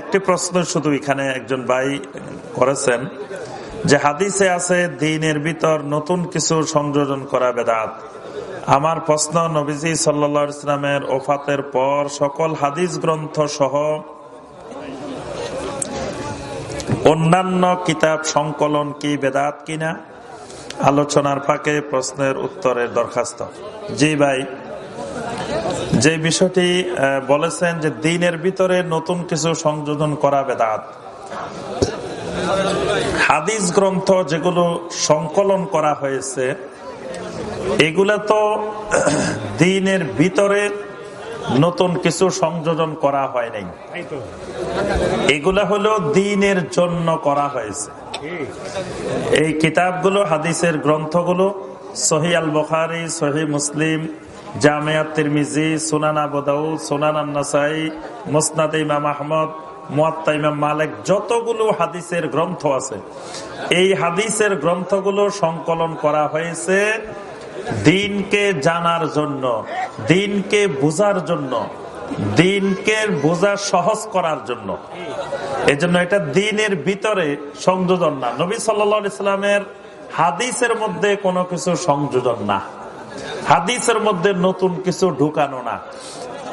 একটি প্রশ্ন শুধু এখানে একজন ভাই করেছেন, যে হাদিসে আছে, দিনের ভিতর নতুন কিছু সংযোজন করা বেদাত। আমার প্রশ্ন, নবীজি সাল্লা ইসলামের ওফাতের পর সকল হাদিস গ্রন্থ সহ অন্যান্য কিতাব সংকলন কি বেদাত কিনা? আলোচনার ফাঁকে প্রশ্নের উত্তরের দরখাস্ত। জি ভাই যে বিষয়টি বলেছেন যে দিনের ভিতরে নতুন কিছু সংযোজন করা বেদাত। হাদিস গ্রন্থ যেগুলো সংকলন করা হয়েছে, এগুলা তো দিনের ভিতরে নতুন কিছু সংযোজন করা হয় নাই। এগুলা হলো দিনের জন্য করা হয়েছে। এই কিতাবগুলো, হাদিসের গ্রন্থগুলো সহি আল বখারি সহি মুসলিম জামিয়াত তিরমিজি, সুনান আবদাউ সুনান আন্নাসাই, মুসনাদ ইমাম আহমদ, মুয়াত্তা ইমাম মালিক, যতগুলো হাদিসের গ্রন্থ আছে। এই হাদিসের গ্রন্থগুলো সংকলন করা হয়েছে দিনকে জানার জন্য, দিনকে বোঝার জন্য, দিনকে বোঝা সহজ করার জন্য। এই জন্য এটা দিনের ভিতরে সংযোজন না। নবী সাল্লা ইসলামের হাদিসের মধ্যে কোনো কিছু সংযোজন না। হাদিসের মধ্যে নতুন কিছু ঢুকানো না।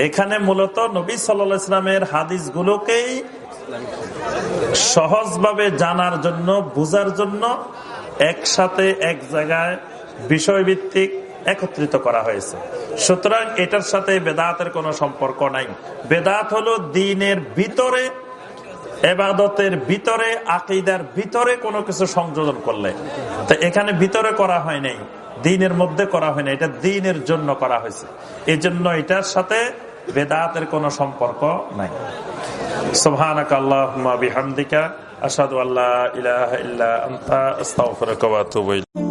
এখানে মূলত নবী সাল্লা ইসলামের হাদিস গুলোকেই সহজভাবে জানার জন্য, বুঝার জন্য একসাথে এক জায়গায় বিষয়ভিত্তিক একত্রিত করা হয়েছে। সুতরাং এটার সাথে বেদাতের কোনো সম্পর্ক নাই। বেদাত হলো দিনের ভিতরে, এবাদতের ভিতরে, আকিদার ভিতরে কোনো কিছু সংযোজন করলে। তো এখানে ভিতরে করা হয় নাই। দিনের মধ্যে করা হয়নি এটা দিনের জন্য করা হয়েছে। এই জন্য এটার সাথে বেদাতের কোনো সম্পর্ক নাই। সোহানক আল্লাহ বিহামদিকা, আশহাদু আল্লা ইলাহা ইল্লা আন্তা